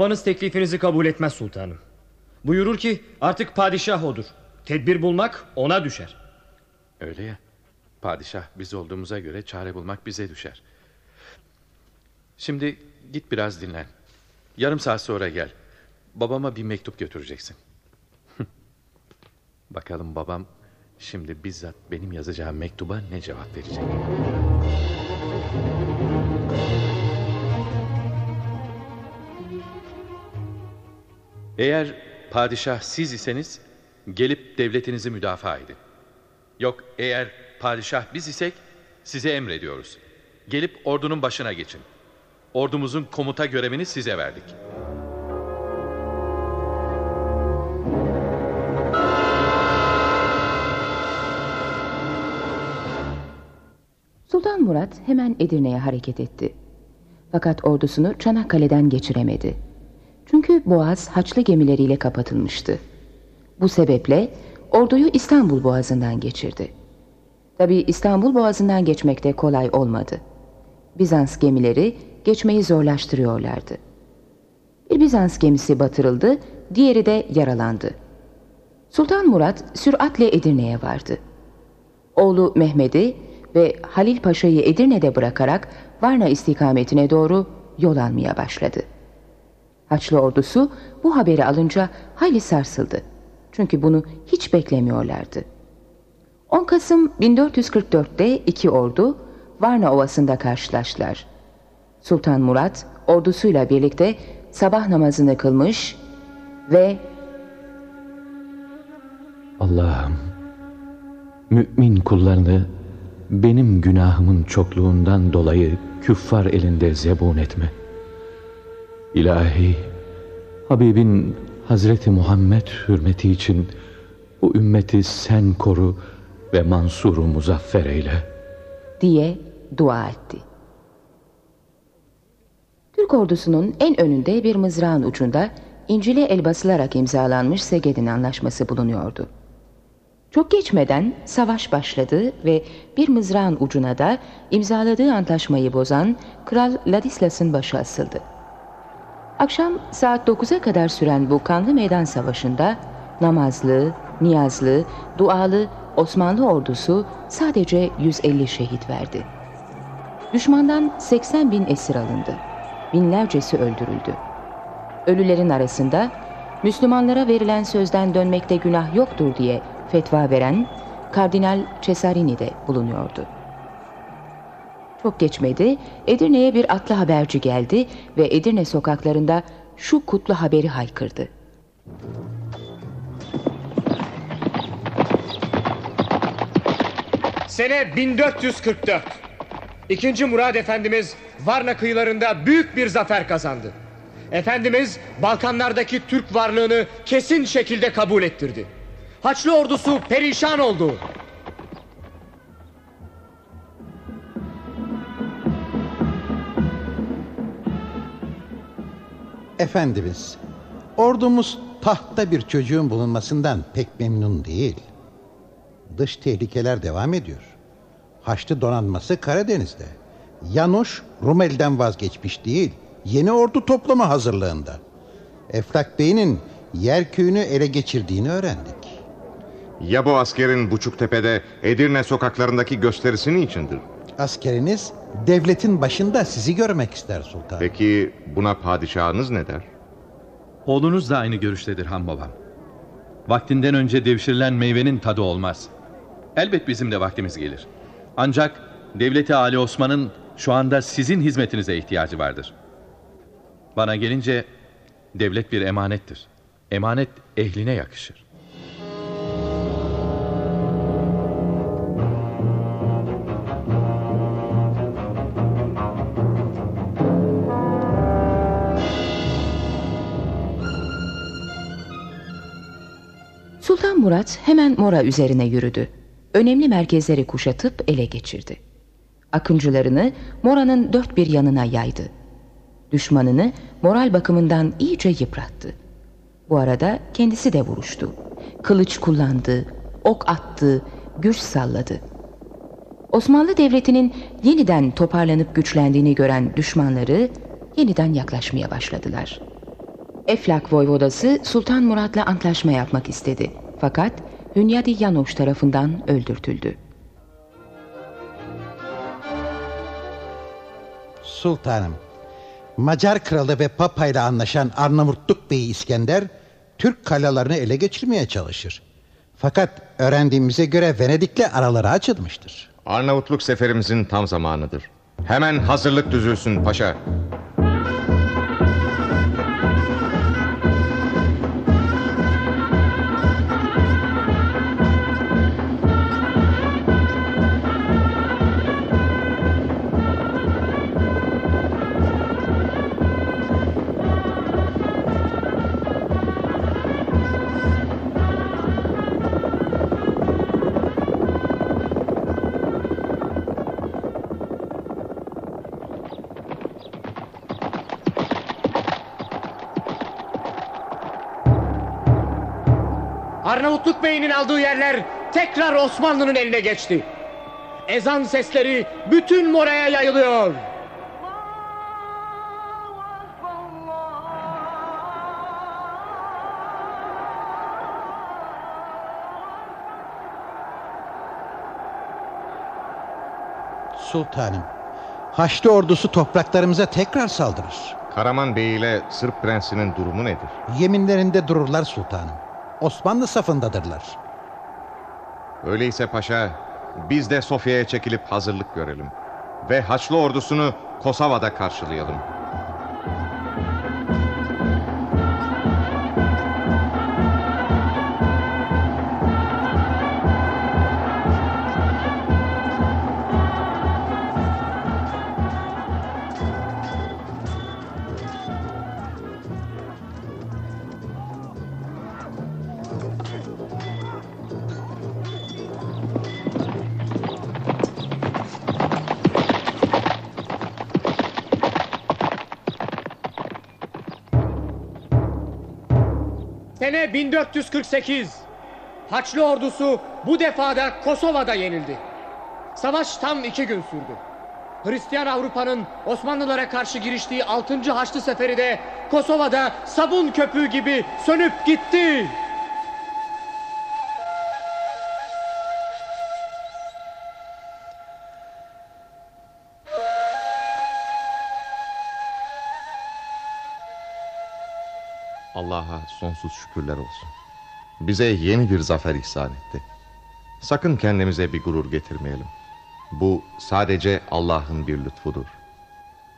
Babanız teklifinizi kabul etmez sultanım. Buyurur ki artık padişah odur. Tedbir bulmak ona düşer. Öyle ya. Padişah biz olduğumuza göre çare bulmak bize düşer. Şimdi git biraz dinlen. Yarım saat sonra gel. Babama bir mektup götüreceksin. Bakalım babam şimdi bizzat benim yazacağım mektuba ne cevap verecek. Eğer padişah siz iseniz gelip devletinizi müdafaa edin. Yok eğer padişah biz isek size emrediyoruz. Gelip ordunun başına geçin. Ordumuzun komuta görevini size verdik. Sultan Murat hemen Edirne'ye hareket etti. Fakat ordusunu Çanakkale'den geçiremedi. Çünkü Boğaz Haçlı gemileriyle kapatılmıştı. Bu sebeple orduyu İstanbul Boğazı'ndan geçirdi. Tabi İstanbul Boğazı'ndan geçmek de kolay olmadı. Bizans gemileri geçmeyi zorlaştırıyorlardı. Bir Bizans gemisi batırıldı, diğeri de yaralandı. Sultan Murat süratle Edirne'ye vardı. Oğlu Mehmet'i ve Halil Paşa'yı Edirne'de bırakarak Varna istikametine doğru yol almaya başladı. Haçlı ordusu bu haberi alınca hayli sarsıldı. Çünkü bunu hiç beklemiyorlardı. 10 Kasım 1444'te iki ordu Varna Ovası'nda karşılaştılar. Sultan Murat ordusuyla birlikte sabah namazını kılmış ve Allah'ım mümin kullarını benim günahımın çokluğundan dolayı küffar elinde zebun etme. İlahi, Habibin Hazreti Muhammed hürmeti için bu ümmeti sen koru ve Mansur'u muzaffer eyle. Diye dua etti. Türk ordusunun en önünde bir mızrağın ucunda İncil'e el basılarak imzalanmış Seged'in anlaşması bulunuyordu. Çok geçmeden savaş başladı ve bir mızrağın ucuna da imzaladığı antlaşmayı bozan Kral Ladislas'ın başı asıldı. Akşam saat 9'a kadar süren bu kanlı meydan savaşında namazlı, niyazlı, dualı Osmanlı ordusu sadece 150 şehit verdi. Düşmandan 80 bin esir alındı. Binlercesi öldürüldü. Ölülerin arasında Müslümanlara verilen sözden dönmekte günah yoktur diye fetva veren Kardinal Cesarini de bulunuyordu. Çok geçmedi, Edirne'ye bir atlı haberci geldi ve Edirne sokaklarında şu kutlu haberi haykırdı. Sene 1444. İkinci Murad Efendimiz Varna kıyılarında büyük bir zafer kazandı. Efendimiz Balkanlardaki Türk varlığını kesin şekilde kabul ettirdi. Haçlı ordusu perişan oldu. Efendimiz, ordumuz tahtta bir çocuğun bulunmasından pek memnun değil. Dış tehlikeler devam ediyor. Haçlı donanması Karadeniz'de. Yanuş Rumel'den vazgeçmiş değil. Yeni ordu toplama hazırlığında. Eflak Bey'in yer köyünü ele geçirdiğini öğrendik. Ya bu askerin Buçuktepe'de Edirne sokaklarındaki gösterisi içindir? Askeriniz devletin başında sizi görmek ister sultan. Peki buna padişahınız ne der? Oğlunuz da aynı görüştedir han babam. Vaktinden önce devşirilen meyvenin tadı olmaz. Elbet bizim de vaktimiz gelir. Ancak devleti Ali Osman'ın şu anda sizin hizmetinize ihtiyacı vardır. Bana gelince devlet bir emanettir. Emanet ehline yakışır. Murat hemen Mora üzerine yürüdü. Önemli merkezleri kuşatıp ele geçirdi. Akıncılarını Mora'nın dört bir yanına yaydı. Düşmanını moral bakımından iyice yıprattı. Bu arada kendisi de vuruştu. Kılıç kullandı, ok attı, güç salladı. Osmanlı Devleti'nin yeniden toparlanıp güçlendiğini gören düşmanları yeniden yaklaşmaya başladılar. Eflak Voyvodası Sultan Murat'la antlaşma yapmak istedi. Fakat Hünyadi Yanoş tarafından öldürtüldü. Sultanım, Macar kralı ve Papa ile anlaşan Arnavutluk Bey İskender, Türk kalelarını ele geçirmeye çalışır. Fakat öğrendiğimize göre Venedik'le araları açılmıştır. Arnavutluk seferimizin tam zamanıdır. Hemen hazırlık düzülsün paşa. Tekrar Osmanlı'nın eline geçti. Ezan sesleri bütün Mora'ya yayılıyor. Sultanım, Haçlı ordusu topraklarımıza tekrar saldırır. Karaman Bey ile Sırp prensinin durumu nedir? Yeminlerinde dururlar sultanım. Osmanlı safındadırlar. Öyleyse paşa biz de Sofya'ya çekilip hazırlık görelim. Ve Haçlı ordusunu Kosova'da karşılayalım. Sene 1448. Haçlı ordusu bu defada Kosova'da yenildi. Savaş tam iki gün sürdü. Hristiyan Avrupa'nın Osmanlılara karşı giriştiği 6. Haçlı Seferi de Kosova'da sabun köpüğü gibi sönüp gitti. Allah'a sonsuz şükürler olsun. Bize yeni bir zafer ihsan etti. Sakın kendimize bir gurur getirmeyelim. Bu sadece Allah'ın bir lütfudur.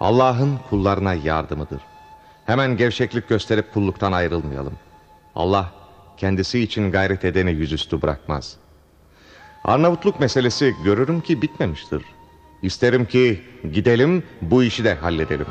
Allah'ın kullarına yardımıdır. Hemen gevşeklik gösterip kulluktan ayrılmayalım. Allah kendisi için gayret edeni yüzüstü bırakmaz. Arnavutluk meselesi görürüm ki bitmemiştir. İsterim ki gidelim bu işi de halledelim.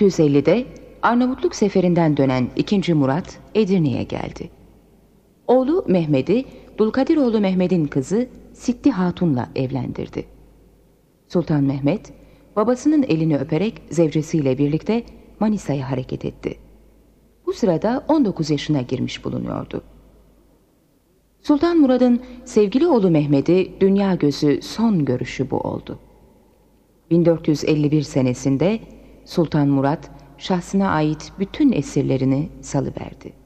...1450'de Arnavutluk seferinden dönen 2. Murat Edirne'ye geldi. Oğlu Mehmet'i Dulkadiroğlu Mehmet'in kızı Sitti Hatun'la evlendirdi. Sultan Mehmet babasının elini öperek zevcesiyle birlikte Manisa'ya hareket etti. Bu sırada 19 yaşına girmiş bulunuyordu. Sultan Murad'ın sevgili oğlu Mehmet'i dünya gözü son görüşü bu oldu. 1451 senesinde Sultan Murat şahsına ait bütün esirlerini salıverdi.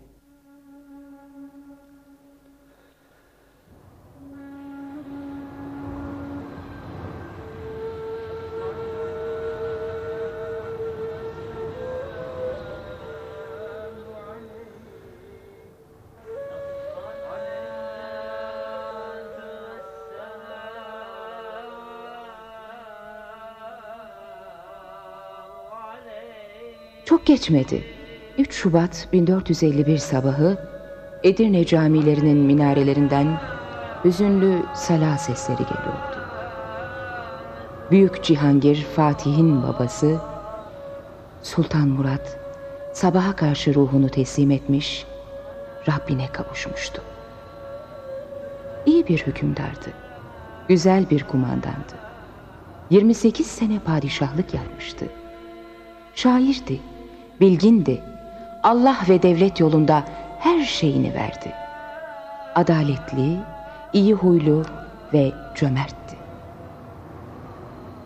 Geçmedi. 3 Şubat 1451 sabahı Edirne camilerinin minarelerinden hüzünlü sala sesleri geliyordu. Büyük Cihangir Fatih'in babası Sultan Murat sabaha karşı ruhunu teslim etmiş, Rabbine kavuşmuştu. İyi bir hükümdardı, güzel bir kumandandı. 28 sene padişahlık yapmıştı. Şairdi, bilgindi. Allah ve devlet yolunda her şeyini verdi. Adaletli, iyi huylu ve cömertti.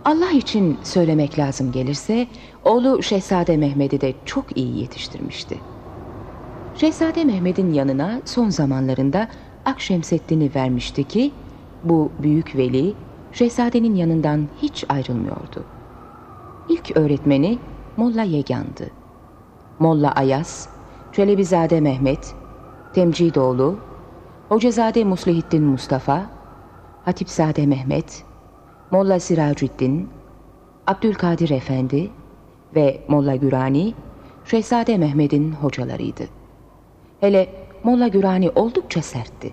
Allah için söylemek lazım gelirse oğlu Şehzade Mehmet'i de çok iyi yetiştirmişti. Şehzade Mehmet'in yanına son zamanlarında Akşemseddin'i vermişti ki bu büyük veli Şehzade'nin yanından hiç ayrılmıyordu. İlk öğretmeni Molla Yegan'dı. Molla Ayas, Çelebizade Mehmet, Temcidoğlu, Hocazade Muslihittin Mustafa, Hatipzade Mehmet, Molla Siracüddin, Abdülkadir Efendi ve Molla Gürani, Şehzade Mehmet'in hocalarıydı. Hele Molla Gürani oldukça sertti.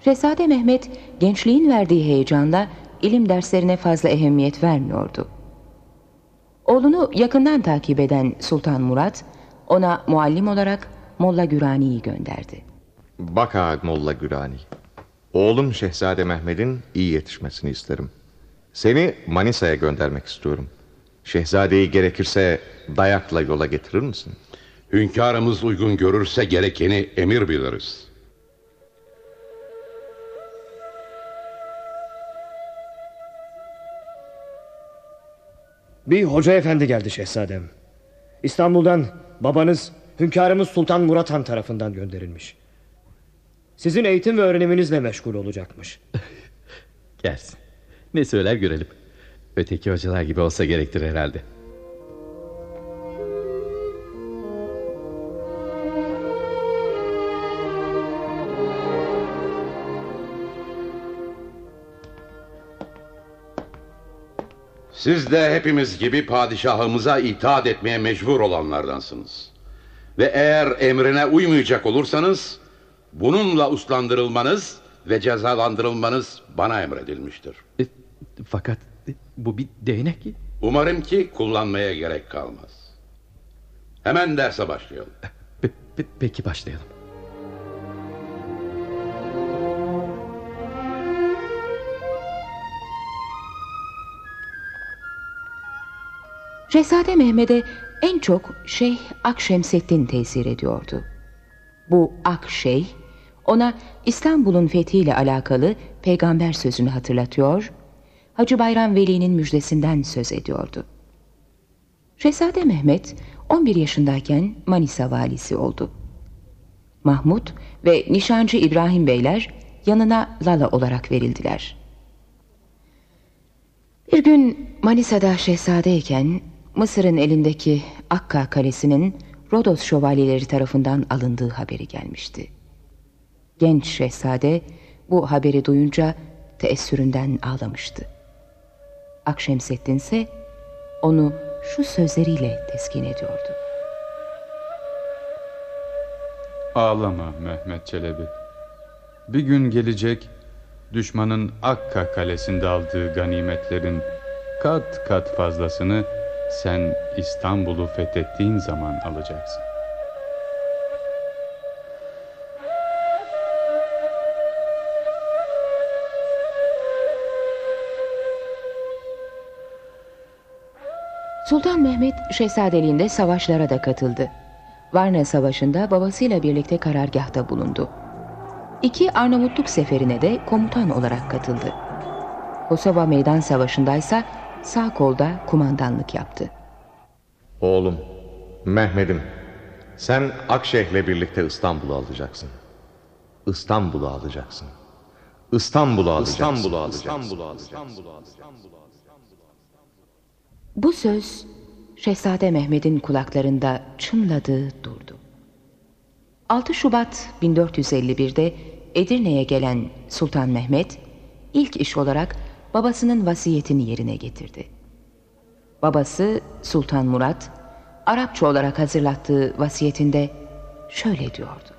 Şehzade Mehmet gençliğin verdiği heyecanla ilim derslerine fazla ehemmiyet vermiyordu. Oğlunu yakından takip eden Sultan Murat ona muallim olarak Molla Gürani'yi gönderdi. Bak ağa Molla Gürani. Oğlum Şehzade Mehmet'in iyi yetişmesini isterim. Seni Manisa'ya göndermek istiyorum. Şehzadeyi gerekirse dayakla yola getirir misin? Hünkârımız uygun görürse gerekeni emir biliriz. Bir hoca efendi geldi şehzadem. İstanbul'dan babanız hünkârımız Sultan Murat Han tarafından gönderilmiş. Sizin eğitim ve öğreniminizle meşgul olacakmış. Gelsin. Ne söyler görelim. Öteki hocalar gibi olsa gerektir herhalde. Siz de hepimiz gibi padişahımıza itaat etmeye mecbur olanlardansınız. Ve eğer emrine uymayacak olursanız bununla uslandırılmanız ve cezalandırılmanız bana emredilmiştir. E, fakat bu bir değnek ki. Umarım ki kullanmaya gerek kalmaz. Hemen derse başlayalım. Pe- pe- peki başlayalım. Şehzade Mehmet'e en çok Şeyh Akşemseddin tesir ediyordu. Bu Akşeyh ona İstanbul'un fethiyle alakalı peygamber sözünü hatırlatıyor, Hacı Bayram Veli'nin müjdesinden söz ediyordu. Şehzade Mehmet 11 yaşındayken Manisa valisi oldu. Mahmut ve nişancı İbrahim Beyler yanına Lala olarak verildiler. Bir gün Manisa'da şehzadeyken Mısır'ın elindeki Akka kalesinin Rodos şövalyeleri tarafından alındığı haberi gelmişti. Genç şehzade bu haberi duyunca teessüründen ağlamıştı. Akşemseddin ise onu şu sözleriyle teskin ediyordu. Ağlama Mehmet Çelebi. Bir gün gelecek düşmanın Akka kalesinde aldığı ganimetlerin kat kat fazlasını sen İstanbul'u fethettiğin zaman alacaksın. Sultan Mehmet şehzadeliğinde savaşlara da katıldı. Varna Savaşı'nda babasıyla birlikte karargahta bulundu. İki Arnavutluk seferine de komutan olarak katıldı. Kosova Meydan Savaşı'ndaysa sağ kolda kumandanlık yaptı. Oğlum, Mehmet'im, sen Akşehir'le birlikte İstanbul'u alacaksın. İstanbul'u alacaksın. İstanbul'u alacaksın. İstanbul'u alacaksın. İstanbul'u alacaksın. Bu söz Şehzade Mehmet'in kulaklarında çınladı durdu. 6 Şubat 1451'de Edirne'ye gelen Sultan Mehmet ilk iş olarak babasının vasiyetini yerine getirdi. Babası Sultan Murat Arapça olarak hazırlattığı vasiyetinde şöyle diyordu.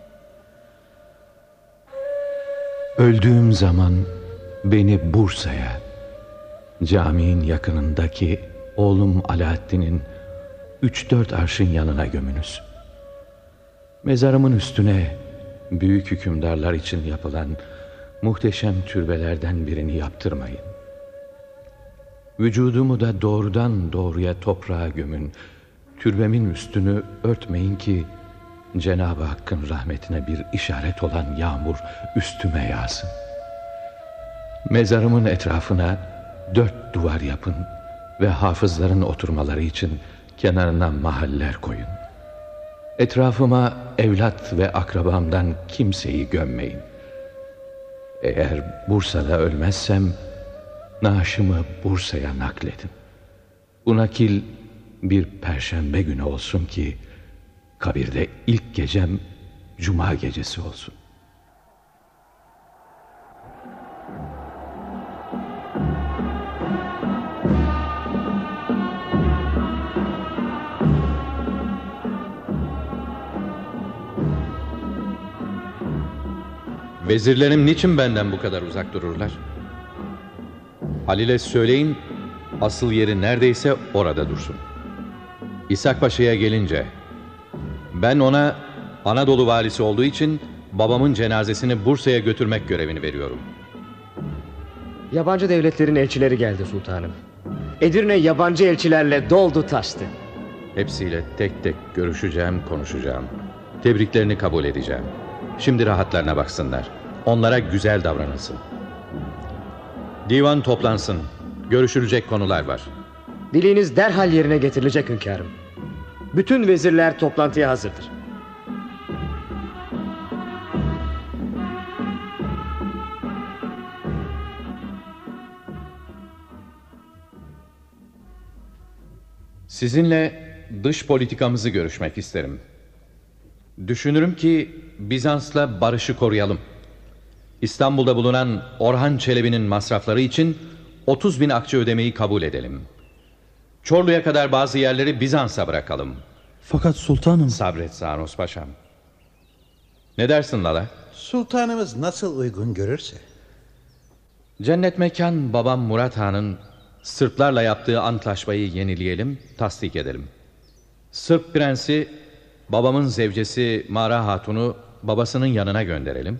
Öldüğüm zaman beni Bursa'ya, caminin yakınındaki oğlum Alaaddin'in üç dört arşın yanına gömünüz. Mezarımın üstüne büyük hükümdarlar için yapılan muhteşem türbelerden birini yaptırmayın. Vücudumu da doğrudan doğruya toprağa gömün. Türbemin üstünü örtmeyin ki Cenab-ı Hakk'ın rahmetine bir işaret olan yağmur üstüme yağsın. Mezarımın etrafına dört duvar yapın ve hafızların oturmaları için kenarına mahaller koyun. Etrafıma evlat ve akrabamdan kimseyi gömmeyin. Eğer Bursa'da ölmezsem naaşımı Bursa'ya nakledin. Bu nakil bir perşembe günü olsun ki kabirde ilk gecem cuma gecesi olsun. Vezirlerim niçin benden bu kadar uzak dururlar? Halil'e söyleyin, asıl yeri neredeyse orada dursun. İshak Paşa'ya gelince, ben ona Anadolu valisi olduğu için babamın cenazesini Bursa'ya götürmek görevini veriyorum. Yabancı devletlerin elçileri geldi sultanım. Edirne yabancı elçilerle doldu taştı. Hepsiyle tek tek görüşeceğim, konuşacağım. Tebriklerini kabul edeceğim. Şimdi rahatlarına baksınlar. Onlara güzel davranılsın. Divan toplansın. Görüşülecek konular var. Dileğiniz derhal yerine getirilecek hünkârım. Bütün vezirler toplantıya hazırdır. Sizinle dış politikamızı görüşmek isterim. Düşünürüm ki Bizans'la barışı koruyalım. İstanbul'da bulunan Orhan Çelebi'nin masrafları için 30 bin akçe ödemeyi kabul edelim. Çorlu'ya kadar bazı yerleri Bizans'a bırakalım. Fakat sultanım... Sabret Zanos Paşam. Ne dersin Lala? Sultanımız nasıl uygun görürse. Cennet mekan babam Murat Han'ın Sırplarla yaptığı antlaşmayı yenileyelim, tasdik edelim. Sırp prensi babamın zevcesi Mara Hatun'u babasının yanına gönderelim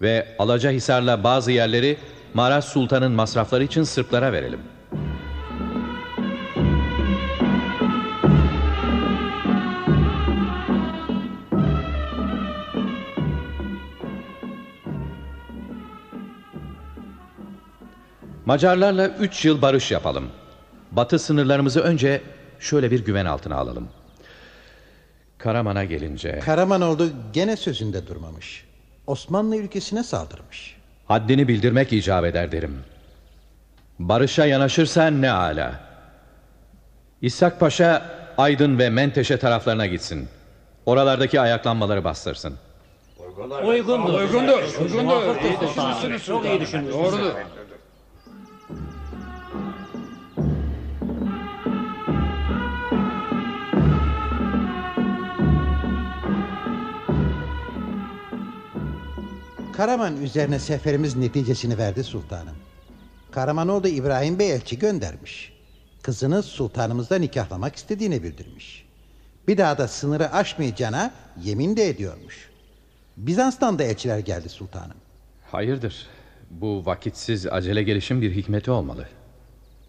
ve Alacahisar'la bazı yerleri Mara Sultan'ın masrafları için Sırplara verelim. Macarlarla üç yıl barış yapalım. Batı sınırlarımızı önce şöyle bir güven altına alalım. Karaman'a gelince... Karamanoğlu gene sözünde durmamış. Osmanlı ülkesine saldırmış. Haddini bildirmek icap eder derim. Barışa yanaşırsa ne ala. İshak Paşa Aydın ve Menteşe taraflarına gitsin. Oralardaki ayaklanmaları bastırsın. Uygundur. Uygundur. Uygundur. Uygundur. Çok iyi düşünmüşsünüz. Doğrudur. Karaman üzerine seferimiz neticesini verdi sultanım. Karamanoğlu İbrahim Bey elçi göndermiş. Kızını sultanımızla nikahlamak istediğini bildirmiş. Bir daha da sınırı aşmayacağına yemin de ediyormuş. Bizans'tan da elçiler geldi sultanım. Hayırdır? Bu vakitsiz acele gelişim bir hikmeti olmalı.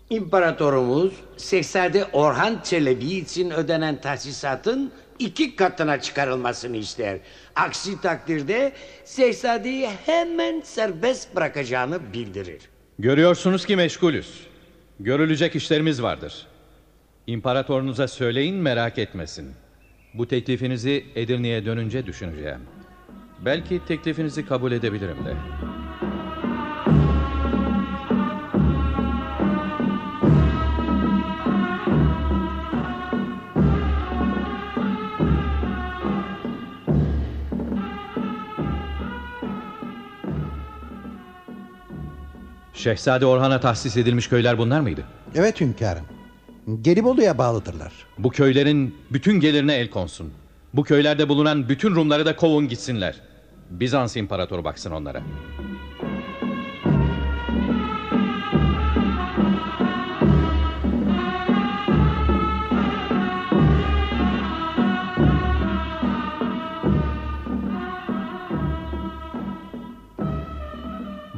İmparatorumuz Seksade Orhan Çelebi için ödenen tahsisatın iki katına çıkarılmasını ister. Aksi takdirde Seksade'yi hemen serbest bırakacağını bildirir. Görüyorsunuz ki meşgulüz. Görülecek işlerimiz vardır. İmparatorunuza söyleyin merak etmesin. Bu teklifinizi Edirne'ye dönünce düşüneceğim. Belki teklifinizi kabul edebilirim de. Şehzade Orhan'a tahsis edilmiş köyler bunlar mıydı? Evet hünkârım. Gelibolu'ya bağlıdırlar. Bu köylerin bütün gelirine el konsun. Bu köylerde bulunan bütün Rumları da kovun gitsinler. Bizans imparatoru baksın onlara.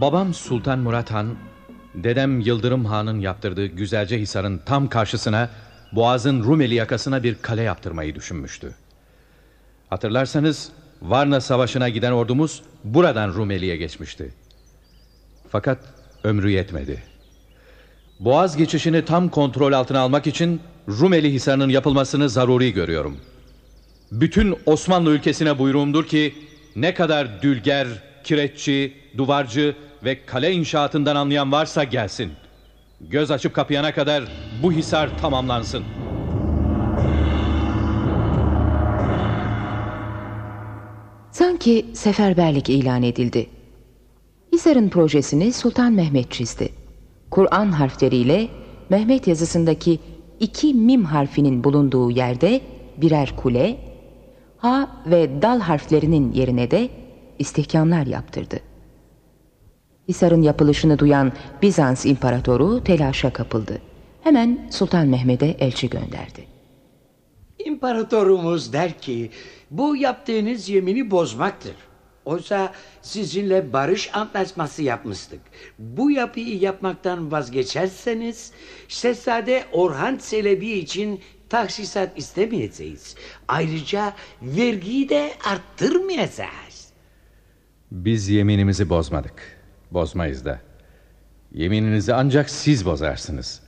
Babam Sultan Murat Han, dedem Yıldırım Han'ın yaptırdığı Güzelce Hisar'ın tam karşısına Boğaz'ın Rumeli yakasına bir kale yaptırmayı düşünmüştü. Hatırlarsanız Varna Savaşı'na giden ordumuz buradan Rumeli'ye geçmişti. Fakat ömrü yetmedi. Boğaz geçişini tam kontrol altına almak için Rumeli Hisarı'nın yapılmasını zaruri görüyorum. Bütün Osmanlı ülkesine buyruğumdur ki ne kadar dülger, kireççi, duvarcı ve kale inşaatından anlayan varsa gelsin. Göz açıp kapayana kadar bu hisar tamamlansın. Sanki seferberlik ilan edildi. Hisar'ın projesini Sultan Mehmet çizdi. Kur'an harfleriyle Mehmet yazısındaki iki mim harfinin bulunduğu yerde birer kule, ha ve dal harflerinin yerine de istihkamlar yaptırdı. Hisar'ın yapılışını duyan Bizans imparatoru telaşa kapıldı. Hemen Sultan Mehmet'e elçi gönderdi. İmparatorumuz der ki bu yaptığınız yemini bozmaktır. Oysa sizinle barış antlaşması yapmıştık. Bu yapıyı yapmaktan vazgeçerseniz Şehzade Orhan Çelebi için taksisat istemeyeceğiz. Ayrıca vergiyi de arttırmayacağız. Biz yeminimizi bozmadık. Bozmayız da. Yemininizi ancak siz bozarsınız.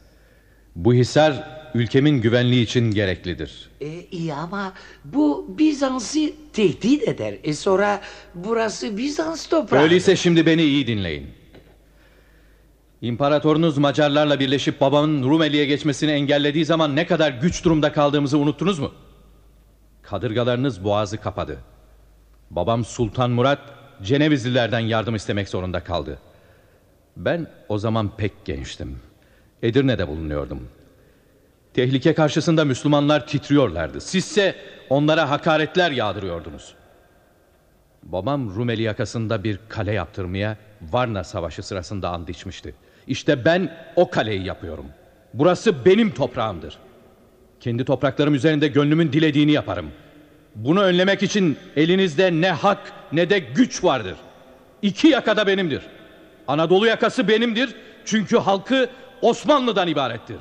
Bu hisar ülkemin güvenliği için gereklidir. E, iyi ama bu Bizans'ı tehdit eder. E sonra burası Bizans toprağı. Öyleyse şimdi beni iyi dinleyin. İmparatorunuz Macarlarla birleşip babamın Rumeli'ye geçmesini engellediği zaman ne kadar güç durumda kaldığımızı unuttunuz mu? Kadırgalarınız boğazı kapadı. Babam Sultan Murat Cenevizlilerden yardım istemek zorunda kaldı. Ben o zaman pek gençtim. Edirne'de bulunuyordum. Tehlike karşısında Müslümanlar titriyorlardı. Sizse onlara hakaretler yağdırıyordunuz. Babam Rumeli yakasında bir kale yaptırmaya Varna Savaşı sırasında and içmişti. İşte ben o kaleyi yapıyorum. Burası benim toprağımdır. Kendi topraklarım üzerinde gönlümün dilediğini yaparım. Bunu önlemek için elinizde ne hak ne de güç vardır. İki yakada benimdir. Anadolu yakası benimdir. Çünkü halkı Osmanlı'dan ibarettir.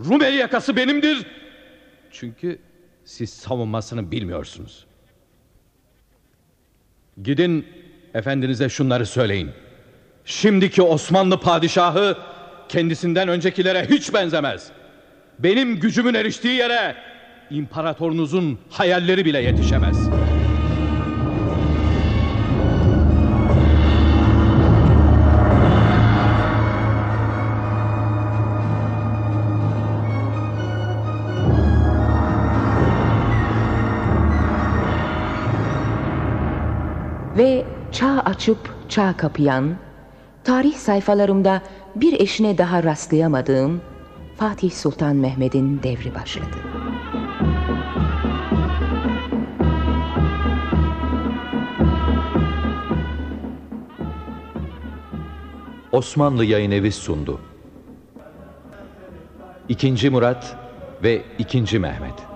Rumeli yakası benimdir. Çünkü siz savunmasını bilmiyorsunuz. Gidin efendinize şunları söyleyin. Şimdiki Osmanlı padişahı kendisinden öncekilere hiç benzemez. Benim gücümün eriştiği yere imparatorunuzun hayalleri bile yetişemez. Ve çağ açıp çağ kapayan, tarih sayfalarımda bir eşine daha rastlayamadığım Fatih Sultan Mehmet'in devri başladı. Osmanlı Yayın Evi sundu. İkinci Murat ve İkinci Mehmet.